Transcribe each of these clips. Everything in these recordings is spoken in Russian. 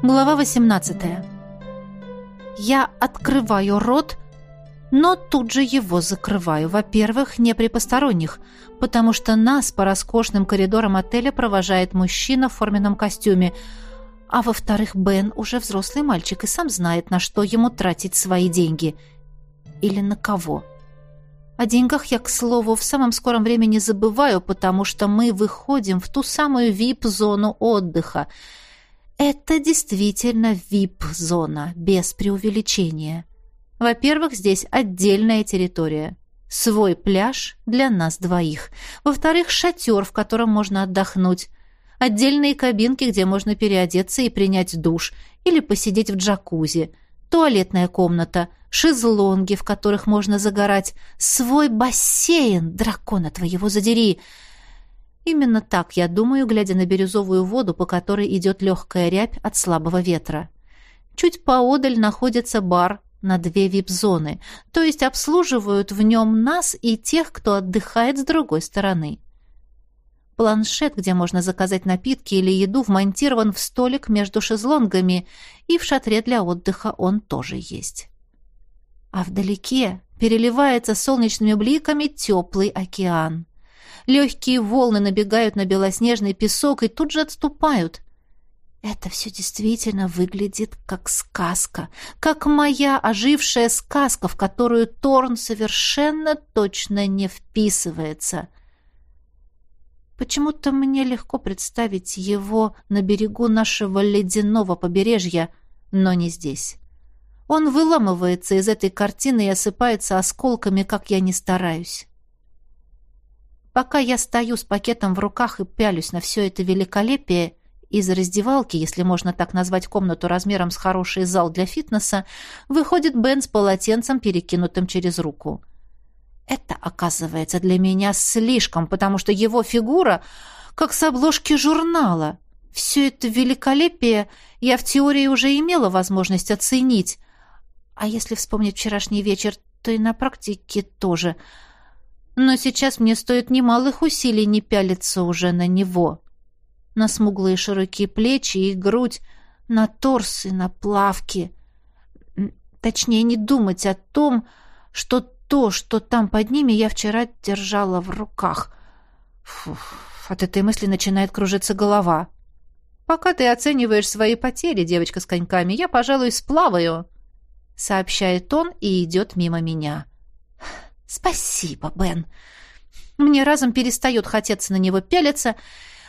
Глава 18. Я открываю рот, но тут же его закрываю. Во-первых, не при посторонних, потому что нас по роскошным коридорам отеля провожает мужчина в форменном костюме. А во-вторых, Бен уже взрослый мальчик и сам знает, на что ему тратить свои деньги. Или на кого. О деньгах я, к слову, в самом скором времени забываю, потому что мы выходим в ту самую VIP-зону отдыха — это действительно VIP-зона, без преувеличения. Во-первых, здесь отдельная территория. Свой пляж для нас двоих. Во-вторых, шатер, в котором можно отдохнуть. Отдельные кабинки, где можно переодеться и принять душ. Или посидеть в джакузи. Туалетная комната. Шезлонги, в которых можно загорать. Свой бассейн, дракона твоего задери. Именно так я думаю, глядя на бирюзовую воду, по которой идет легкая рябь от слабого ветра. Чуть поодаль находится бар на две вип-зоны, то есть обслуживают в нем нас и тех, кто отдыхает с другой стороны. Планшет, где можно заказать напитки или еду, вмонтирован в столик между шезлонгами, и в шатре для отдыха он тоже есть. А вдалеке переливается солнечными бликами теплый океан. Легкие волны набегают на белоснежный песок и тут же отступают. Это все действительно выглядит как сказка, как моя ожившая сказка, в которую Торн совершенно точно не вписывается. Почему-то мне легко представить его на берегу нашего ледяного побережья, но не здесь. Он выламывается из этой картины и осыпается осколками, как я не стараюсь. Пока я стою с пакетом в руках и пялюсь на все это великолепие, из раздевалки, если можно так назвать комнату размером с хороший зал для фитнеса, выходит Бен с полотенцем, перекинутым через руку. Это, оказывается, для меня слишком, потому что его фигура как с обложки журнала. Все это великолепие я в теории уже имела возможность оценить. А если вспомнить вчерашний вечер, то и на практике тоже – но сейчас мне стоит немалых усилий не пялиться уже на него. На смуглые широкие плечи и грудь, на торс и на плавки. Точнее, не думать о том, что то, что там под ними, я вчера держала в руках. Фух, от этой мысли начинает кружиться голова. «Пока ты оцениваешь свои потери, девочка с коньками, я, пожалуй, сплаваю», — сообщает он и идет мимо меня. «Спасибо, Бен!» Мне разом перестает хотеться на него пялиться,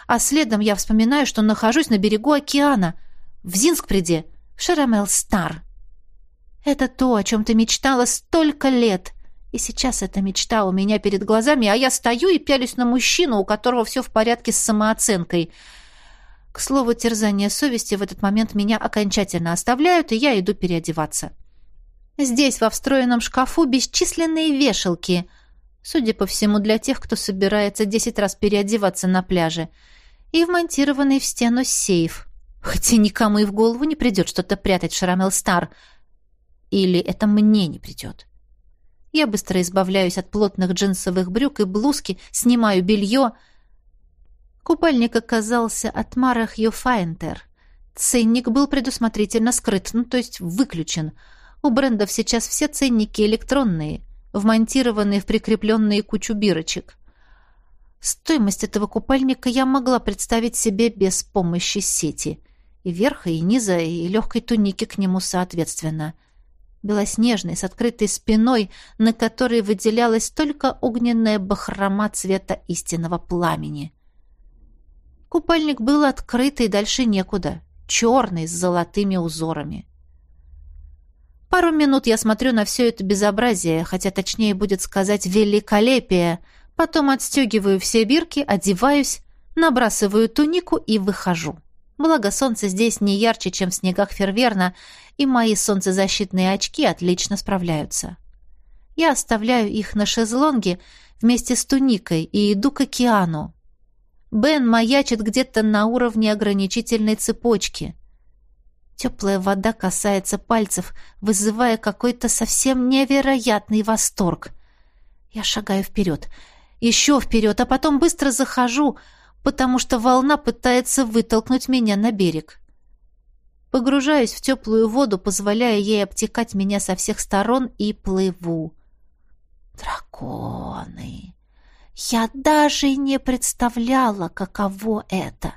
а следом я вспоминаю, что нахожусь на берегу океана, в Зинскпреде, в Шарамел-Стар. Это то, о чем ты мечтала столько лет. И сейчас эта мечта у меня перед глазами, а я стою и пялюсь на мужчину, у которого все в порядке с самооценкой. К слову, терзание совести в этот момент меня окончательно оставляют, и я иду переодеваться. Здесь, во встроенном шкафу, бесчисленные вешалки. Судя по всему, для тех, кто собирается десять раз переодеваться на пляже. И вмонтированный в стену сейф. Хотя никому и в голову не придет что-то прятать в Шарамел Стар. Или это мне не придет. Я быстро избавляюсь от плотных джинсовых брюк и блузки, снимаю белье. Купальник оказался от Мара Хьюфайнтер. Ценник был предусмотрительно скрыт, ну, то есть выключен — у брендов сейчас все ценники электронные, вмонтированные в прикрепленные кучу бирочек. Стоимость этого купальника я могла представить себе без помощи сети. И верха, и низа, и легкой туники к нему соответственно. Белоснежный, с открытой спиной, на которой выделялась только огненная бахрома цвета истинного пламени. Купальник был открытый, дальше некуда. Черный, с золотыми узорами. Пару минут я смотрю на все это безобразие, хотя точнее будет сказать великолепие. Потом отстегиваю все бирки, одеваюсь, набрасываю тунику и выхожу. Благо солнце здесь не ярче, чем в снегах Ферверна, и мои солнцезащитные очки отлично справляются. Я оставляю их на шезлонге вместе с туникой и иду к океану. Бен маячит где-то на уровне ограничительной цепочки. Теплая вода касается пальцев, вызывая какой-то совсем невероятный восторг. Я шагаю вперед, еще вперед, а потом быстро захожу, потому что волна пытается вытолкнуть меня на берег. Погружаюсь в теплую воду, позволяя ей обтекать меня со всех сторон и плыву. Драконы! Я даже не представляла, каково это.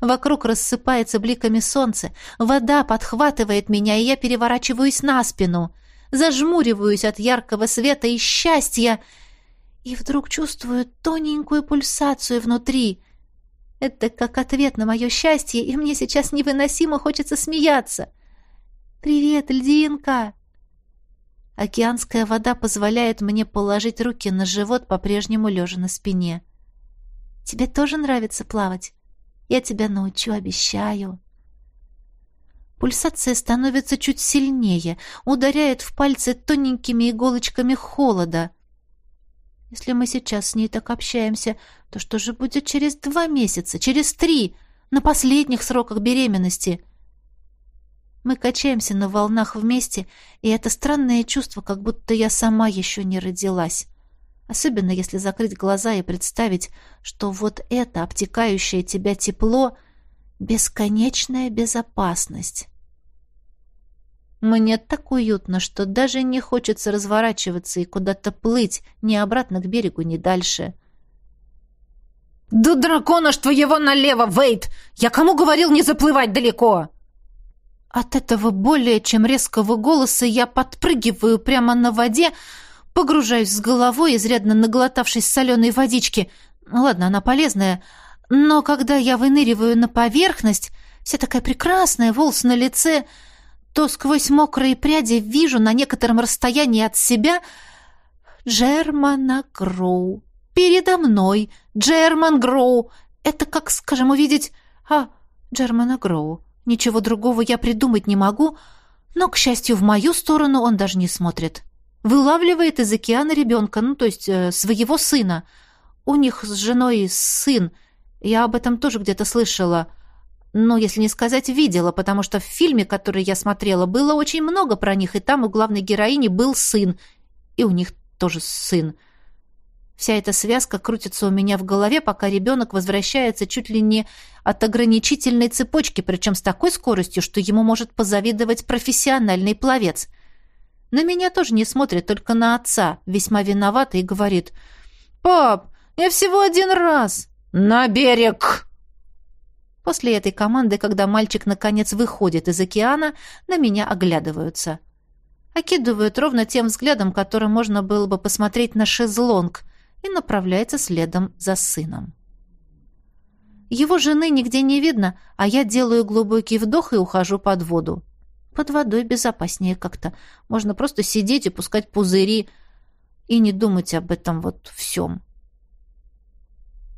Вокруг рассыпается бликами солнце, вода подхватывает меня, и я переворачиваюсь на спину, зажмуриваюсь от яркого света и счастья, и вдруг чувствую тоненькую пульсацию внутри. Это как ответ на мое счастье, и мне сейчас невыносимо хочется смеяться. «Привет, льдинка!» Океанская вода позволяет мне положить руки на живот, по-прежнему лежа на спине. «Тебе тоже нравится плавать? Я тебя научу, обещаю». Пульсация становится чуть сильнее, ударяет в пальцы тоненькими иголочками холода. Если мы сейчас с ней так общаемся, то что же будет через два месяца, через три, на последних сроках беременности — мы качаемся на волнах вместе, и это странное чувство, как будто я сама еще не родилась. Особенно если закрыть глаза и представить, что вот это обтекающее тебя тепло — бесконечная безопасность. Мне так уютно, что даже не хочется разворачиваться и куда-то плыть, ни обратно к берегу, ни дальше. «Да дракона ж твоего налево, Вейт! Я кому говорил не заплывать далеко?» От этого более чем резкого голоса я подпрыгиваю прямо на воде, погружаюсь с головой, изрядно наглотавшись соленой водички. Ладно, она полезная, но когда я выныриваю на поверхность, вся такая прекрасная, волосы на лице, то сквозь мокрые пряди вижу на некотором расстоянии от себя Джермана Гроу. Передо мной Джерман Гроу. Это как, скажем, увидеть... А, Джермана Гроу. Ничего другого я придумать не могу, но, к счастью, в мою сторону он даже не смотрит. Вылавливает из океана ребенка, ну, то есть э, своего сына. У них с женой сын. Я об этом тоже где-то слышала. Но, если не сказать, видела, потому что в фильме, который я смотрела, было очень много про них, и там у главной героини был сын, и у них тоже сын. Вся эта связка крутится у меня в голове, пока ребенок возвращается чуть ли не от ограничительной цепочки, причем с такой скоростью, что ему может позавидовать профессиональный пловец. На меня тоже не смотрит, только на отца, весьма виноватый, и говорит «Пап, я всего один раз!» «На берег!» После этой команды, когда мальчик наконец выходит из океана, на меня оглядываются. Окидывают ровно тем взглядом, которым можно было бы посмотреть на шезлонг – и направляется следом за сыном. Его жены нигде не видно, а я делаю глубокий вдох и ухожу под воду. Под водой безопаснее как-то. Можно просто сидеть и пускать пузыри и не думать об этом вот всем.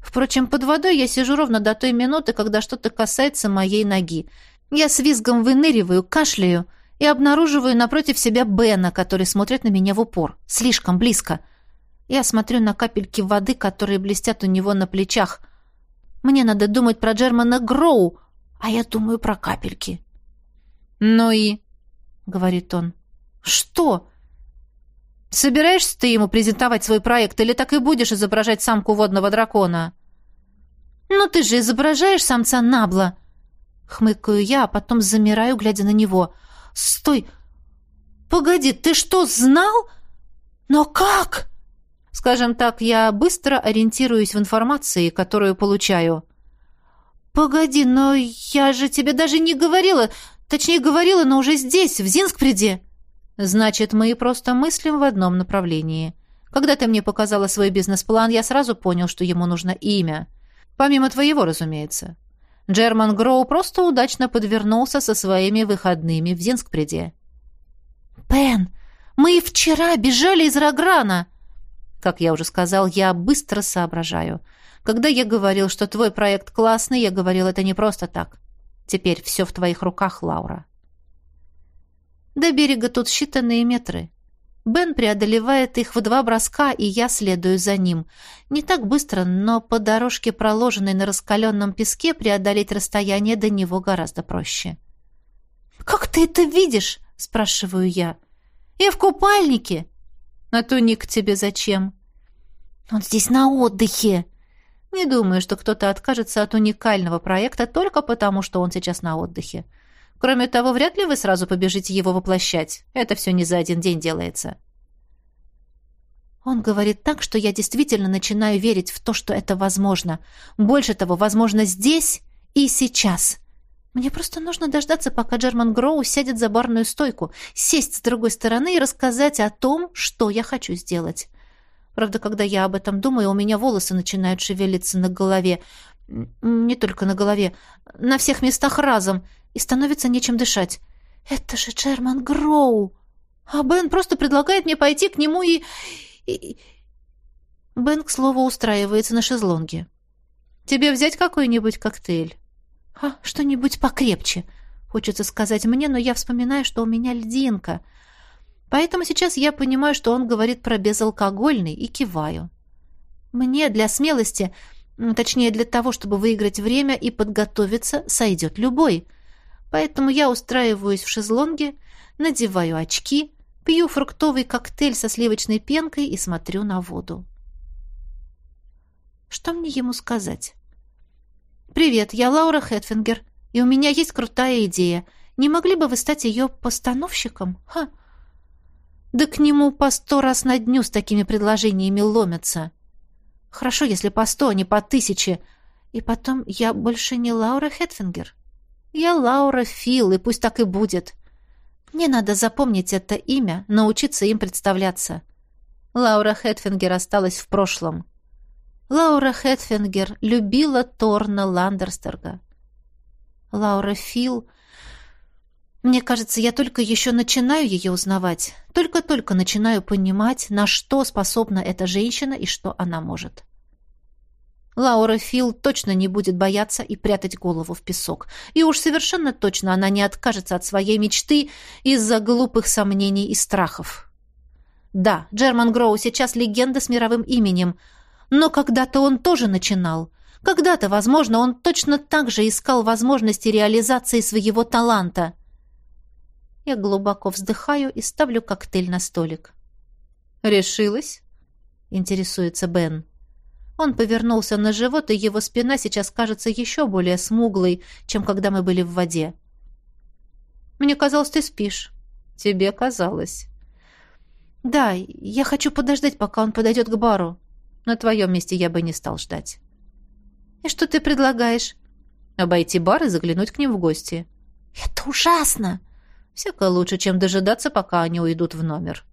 Впрочем, под водой я сижу ровно до той минуты, когда что-то касается моей ноги. Я с визгом выныриваю, кашляю и обнаруживаю напротив себя Бена, который смотрит на меня в упор. Слишком близко — я смотрю на капельки воды, которые блестят у него на плечах. Мне надо думать про Джермана Гроу, а я думаю про капельки. «Ну и?» — говорит он. «Что?» «Собираешься ты ему презентовать свой проект или так и будешь изображать самку водного дракона?» «Ну ты же изображаешь самца Набла!» Хмыкаю я, а потом замираю, глядя на него. «Стой! Погоди, ты что, знал? Но как?» Скажем так, я быстро ориентируюсь в информации, которую получаю. Погоди, но я же тебе даже не говорила, точнее говорила, но уже здесь, в Зинскпреде. Значит, мы просто мыслим в одном направлении. Когда ты мне показала свой бизнес-план, я сразу понял, что ему нужно имя. Помимо твоего, разумеется. Джерман Гроу просто удачно подвернулся со своими выходными в Зинскпреде. «Пен, мы вчера бежали из Рограна!» Как я уже сказал, я быстро соображаю. Когда я говорил, что твой проект классный, я говорил это не просто так. Теперь все в твоих руках, Лаура. До берега тут считанные метры. Бен преодолевает их в два броска, и я следую за ним. Не так быстро, но по дорожке, проложенной на раскаленном песке, преодолеть расстояние до него гораздо проще. «Как ты это видишь?» — спрашиваю я. «Я в купальнике!» А туник тебе зачем? Он здесь на отдыхе. Не думаю, что кто-то откажется от уникального проекта только потому, что он сейчас на отдыхе. Кроме того, вряд ли вы сразу побежите его воплощать. Это все не за один день делается. Он говорит так, что я действительно начинаю верить в то, что это возможно. Больше того, возможно здесь и сейчас. Мне просто нужно дождаться, пока Джерман Гроу сядет за барную стойку, сесть с другой стороны и рассказать о том, что я хочу сделать. Правда, когда я об этом думаю, у меня волосы начинают шевелиться на голове. Не только на голове, на всех местах разом, и становится нечем дышать. Это же Джерман Гроу! А Бен просто предлагает мне пойти к нему и... и... Бен, к слову, устраивается на шезлонге. «Тебе взять какой-нибудь коктейль?» «А, что-нибудь покрепче», — хочется сказать мне, но я вспоминаю, что у меня льдинка. Поэтому сейчас я понимаю, что он говорит про безалкогольный, и киваю. Мне для смелости, точнее для того, чтобы выиграть время и подготовиться, сойдет любой. Поэтому я устраиваюсь в шезлонге, надеваю очки, пью фруктовый коктейль со сливочной пенкой и смотрю на воду. Что мне ему сказать? «Привет, я Лаура Хэтфингер, и у меня есть крутая идея. Не могли бы вы стать ее постановщиком? Ха!» Да к нему по сто раз на дню с такими предложениями ломятся. Хорошо, если по сто, а не по тысяче. И потом, я больше не Лаура Хэтфингер. Я Лаура Фил, и пусть так и будет. Мне надо запомнить это имя, научиться им представляться. Лаура Хэтфингер осталась в прошлом. Лаура Хэтфингер любила Торна Ландерстерга. Лаура Фил... Мне кажется, я только еще начинаю ее узнавать. Только-только начинаю понимать, на что способна эта женщина и что она может. Лаура Фил точно не будет бояться и прятать голову в песок. И уж совершенно точно она не откажется от своей мечты из-за глупых сомнений и страхов. Да, Джерман Гроу сейчас легенда с мировым именем — но когда-то он тоже начинал. Когда-то, возможно, он точно так же искал возможности реализации своего таланта. Я глубоко вздыхаю и ставлю коктейль на столик. «Решилась?» — интересуется Бен. Он повернулся на живот, и его спина сейчас кажется еще более смуглой, чем когда мы были в воде. «Мне казалось, ты спишь». «Тебе казалось». «Да, я хочу подождать, пока он подойдет к бару». На твоем месте я бы не стал ждать. И что ты предлагаешь? Обойти бар и заглянуть к ним в гости. Это ужасно! Всяко лучше, чем дожидаться, пока они уйдут в номер.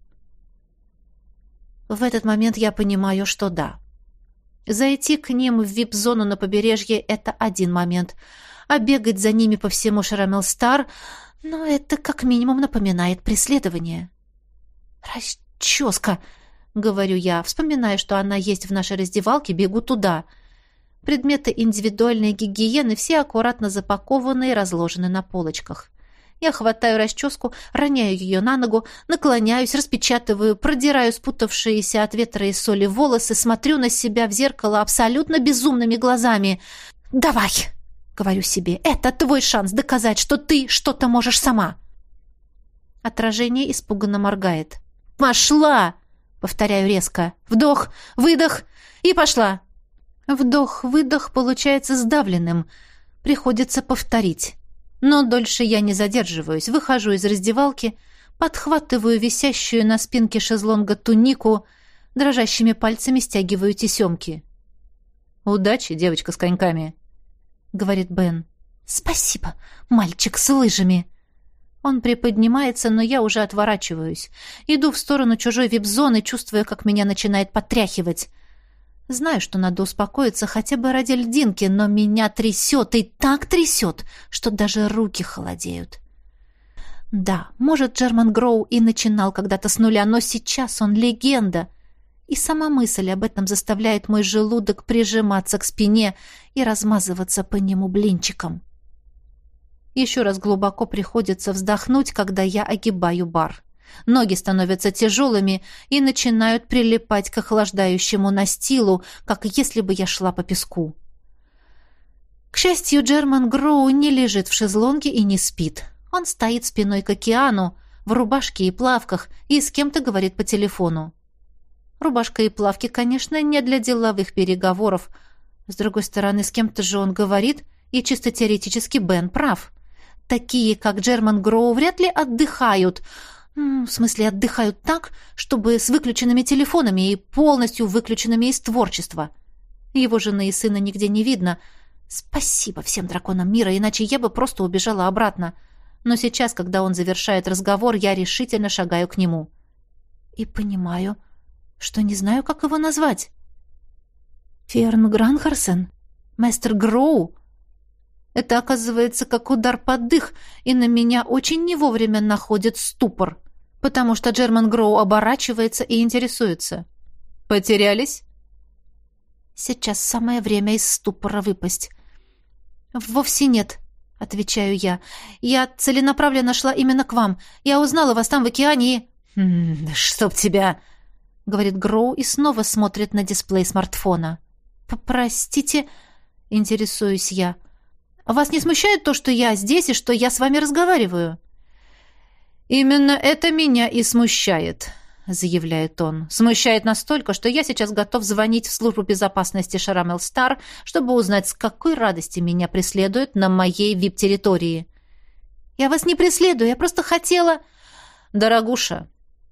В этот момент я понимаю, что да. Зайти к ним в вип-зону на побережье — это один момент, а бегать за ними по всему Шарамел-Стар, ну, это как минимум напоминает преследование. «Расческа!» — говорю я, вспоминая, что она есть в нашей раздевалке, бегу туда. Предметы индивидуальной гигиены все аккуратно запакованы и разложены на полочках. Я хватаю расческу, роняю ее на ногу, наклоняюсь, распечатываю, продираю спутавшиеся от ветра и соли волосы, смотрю на себя в зеркало абсолютно безумными глазами. «Давай!» — говорю себе. «Это твой шанс доказать, что ты что-то можешь сама!» Отражение испуганно моргает. «Пошла!» Повторяю резко. Вдох, выдох и пошла. Вдох-выдох получается сдавленным. Приходится повторить. Но дольше я не задерживаюсь. Выхожу из раздевалки, подхватываю висящую на спинке шезлонга тунику, дрожащими пальцами стягиваю тесемки. «Удачи, девочка с коньками», — говорит Бен. «Спасибо, мальчик с лыжами», он приподнимается, но я уже отворачиваюсь. Иду в сторону чужой вип-зоны, чувствуя, как меня начинает потряхивать. Знаю, что надо успокоиться хотя бы ради льдинки, но меня трясет и так трясет, что даже руки холодеют. Да, может, Джерман Гроу и начинал когда-то с нуля, но сейчас он легенда. И сама мысль об этом заставляет мой желудок прижиматься к спине и размазываться по нему блинчиком. Еще раз глубоко приходится вздохнуть, когда я огибаю бар. Ноги становятся тяжелыми и начинают прилипать к охлаждающему настилу, как если бы я шла по песку. К счастью, Джерман Гроу не лежит в шезлонге и не спит. Он стоит спиной к океану, в рубашке и плавках, и с кем-то говорит по телефону. Рубашка и плавки, конечно, не для деловых переговоров. С другой стороны, с кем-то же он говорит, и чисто теоретически Бен прав. такие, как Джерман Гроу, вряд ли отдыхают. В смысле, отдыхают так, чтобы с выключенными телефонами и полностью выключенными из творчества. Его жены и сына нигде не видно. Спасибо всем драконам мира, иначе я бы просто убежала обратно. Но сейчас, когда он завершает разговор, я решительно шагаю к нему. И понимаю, что не знаю, как его назвать. Ферн Гранхарсен? Мастер Гроу? Это оказывается как удар под дых, и на меня очень не вовремя находит ступор, потому что Джерман Гроу оборачивается и интересуется. «Потерялись?» Сейчас самое время из ступора выпасть. «Вовсе нет», — отвечаю я. «Я целенаправленно шла именно к вам. Я узнала вас там в океане и...» «Хм, «Чтоб тебя...» — говорит Гроу и снова смотрит на дисплей смартфона. «Простите...» — интересуюсь я. Вас не смущает то, что я здесь и что я с вами разговариваю?» «Именно это меня и смущает», — заявляет он. «Смущает настолько, что я сейчас готов звонить в службу безопасности Шарамел Стар, чтобы узнать, с какой радости меня преследуют на моей вип-территории». «Я вас не преследую, я просто хотела...» «Дорогуша,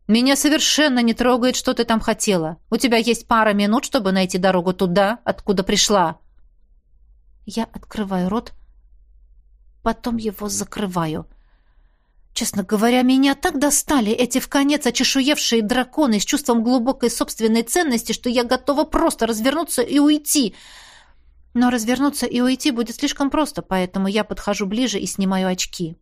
меня совершенно не трогает, что ты там хотела. У тебя есть пара минут, чтобы найти дорогу туда, откуда пришла». Я открываю рот, потом его закрываю. Честно говоря, меня так достали эти в конец очешуевшие драконы с чувством глубокой собственной ценности, что я готова просто развернуться и уйти. Но развернуться и уйти будет слишком просто, поэтому я подхожу ближе и снимаю очки.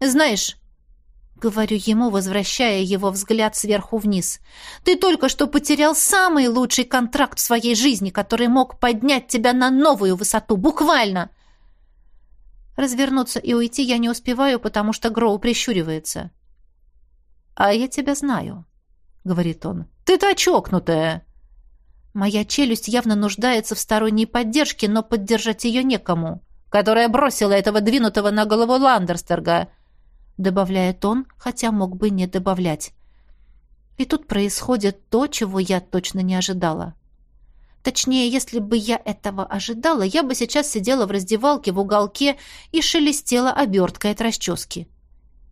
«Знаешь...» — говорю ему, возвращая его взгляд сверху вниз. «Ты только что потерял самый лучший контракт в своей жизни, который мог поднять тебя на новую высоту, буквально!» Развернуться и уйти я не успеваю, потому что Гроу прищуривается. «А я тебя знаю», — говорит он. «Ты-то чокнутая!» Моя челюсть явно нуждается в сторонней поддержке, но поддержать ее некому. «Которая бросила этого двинутого на голову Ландерстерга», — добавляет он, хотя мог бы не добавлять. И тут происходит то, чего я точно не ожидала. Точнее, если бы я этого ожидала, я бы сейчас сидела в раздевалке в уголке и шелестела оберткой от расчески.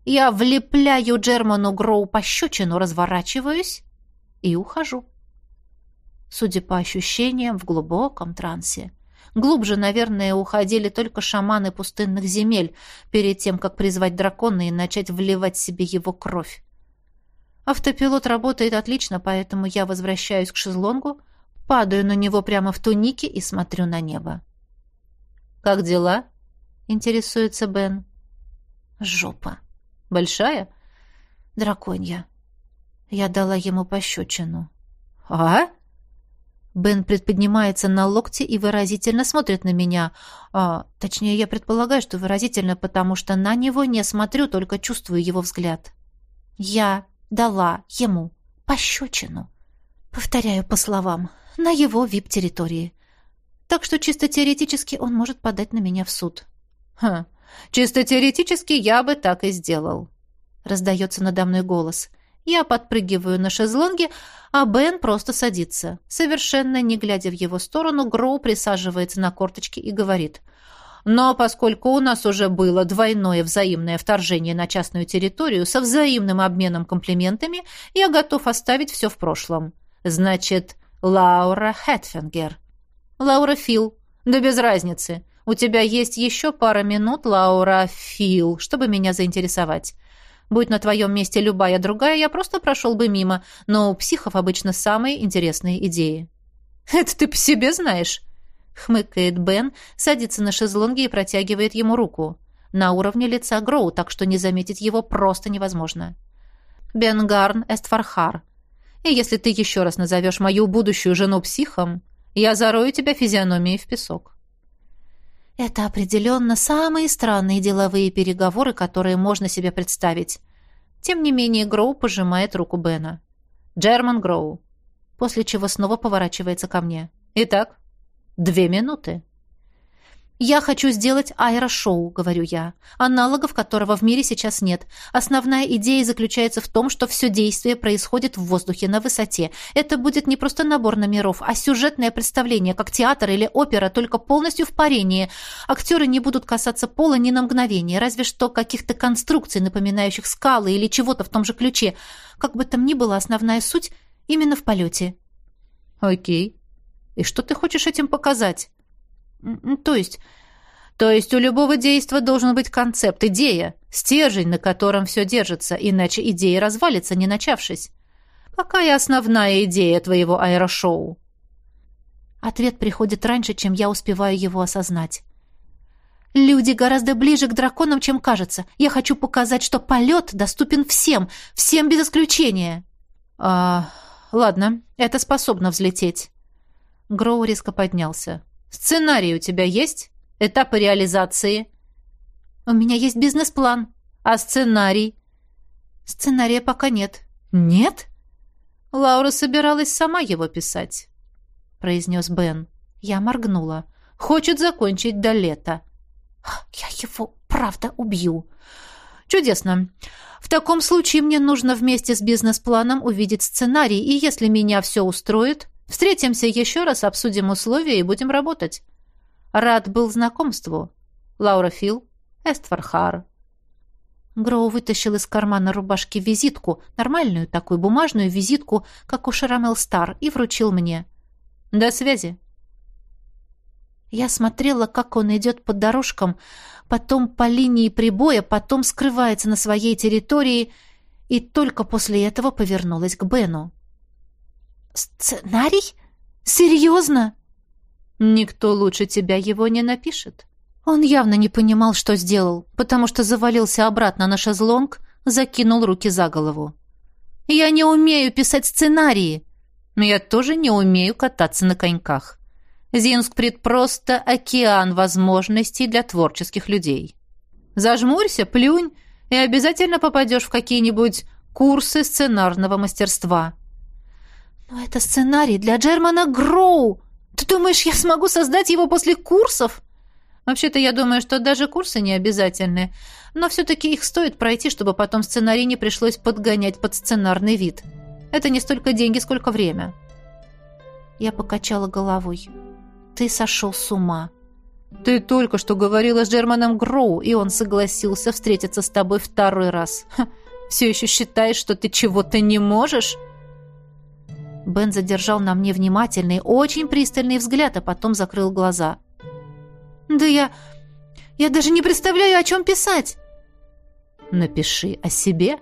Я влепляю Джерману Гроу пощечину, разворачиваюсь и ухожу. Судя по ощущениям, в глубоком трансе. Глубже, наверное, уходили только шаманы пустынных земель перед тем, как призвать дракона и начать вливать себе его кровь. Автопилот работает отлично, поэтому я возвращаюсь к шезлонгу, Падаю на него прямо в тунике и смотрю на небо. «Как дела?» — интересуется Бен. «Жопа. Большая?» «Драконья. Я дала ему пощечину». «А?» Бен предподнимается на локте и выразительно смотрит на меня. А, точнее, я предполагаю, что выразительно, потому что на него не смотрю, только чувствую его взгляд. Я дала ему пощечину. Повторяю по словам на его вип-территории. Так что чисто теоретически он может подать на меня в суд. «Хм, чисто теоретически я бы так и сделал», — раздается надо мной голос. Я подпрыгиваю на шезлонге, а Бен просто садится. Совершенно не глядя в его сторону, Гроу присаживается на корточки и говорит. «Но поскольку у нас уже было двойное взаимное вторжение на частную территорию со взаимным обменом комплиментами, я готов оставить все в прошлом. Значит, Лаура Хэтфингер. Лаура Фил. Да без разницы. У тебя есть еще пара минут, Лаура Фил, чтобы меня заинтересовать. Будь на твоем месте любая другая, я просто прошел бы мимо, но у психов обычно самые интересные идеи. «Это ты по себе знаешь?» — хмыкает Бен, садится на шезлонге и протягивает ему руку. На уровне лица Гроу, так что не заметить его просто невозможно. «Бенгарн Эстфархар», и если ты еще раз назовешь мою будущую жену психом, я зарою тебя физиономией в песок. Это определенно самые странные деловые переговоры, которые можно себе представить. Тем не менее, Гроу пожимает руку Бена. «Джерман Гроу», после чего снова поворачивается ко мне. «Итак, две минуты». «Я хочу сделать аэрошоу», — говорю я, аналогов которого в мире сейчас нет. Основная идея заключается в том, что все действие происходит в воздухе на высоте. Это будет не просто набор номеров, а сюжетное представление, как театр или опера, только полностью в парении. Актеры не будут касаться пола ни на мгновение, разве что каких-то конструкций, напоминающих скалы или чего-то в том же ключе. Как бы там ни было, основная суть именно в полете. «Окей. И что ты хочешь этим показать?» То есть... То есть у любого действа должен быть концепт, идея, стержень, на котором все держится, иначе идея развалится, не начавшись. Какая основная идея твоего аэрошоу? Ответ приходит раньше, чем я успеваю его осознать. Люди гораздо ближе к драконам, чем кажется. Я хочу показать, что полет доступен всем, всем без исключения. А, ладно, это способно взлететь. Гроу резко поднялся. Сценарий у тебя есть? Этапы реализации? У меня есть бизнес-план. А сценарий? Сценария пока нет. Нет? Лаура собиралась сама его писать, произнес Бен. Я моргнула. Хочет закончить до лета. Я его правда убью. Чудесно. В таком случае мне нужно вместе с бизнес-планом увидеть сценарий, и если меня все устроит, Встретимся еще раз, обсудим условия и будем работать. Рад был знакомству. Лаура Фил, Эствархар. Гроу вытащил из кармана рубашки визитку, нормальную такую бумажную визитку, как у Шарамел Стар, и вручил мне. «До связи». Я смотрела, как он идет по дорожкам, потом по линии прибоя, потом скрывается на своей территории, и только после этого повернулась к Бену. «Сценарий? Серьезно?» «Никто лучше тебя его не напишет». Он явно не понимал, что сделал, потому что завалился обратно на шезлонг, закинул руки за голову. «Я не умею писать сценарии!» «Я тоже не умею кататься на коньках. Зинскпред просто океан возможностей для творческих людей. Зажмурься, плюнь, и обязательно попадешь в какие-нибудь курсы сценарного мастерства». «Но это сценарий для Джермана Гроу! Ты думаешь, я смогу создать его после курсов?» «Вообще-то я думаю, что даже курсы не обязательны, но все-таки их стоит пройти, чтобы потом сценарий не пришлось подгонять под сценарный вид. Это не столько деньги, сколько время». Я покачала головой. «Ты сошел с ума». «Ты только что говорила с Джерманом Гроу, и он согласился встретиться с тобой второй раз. Ха, все еще считаешь, что ты чего-то не можешь?» Бен задержал на мне внимательный, очень пристальный взгляд, а потом закрыл глаза. «Да я... я даже не представляю, о чем писать!» «Напиши о себе»,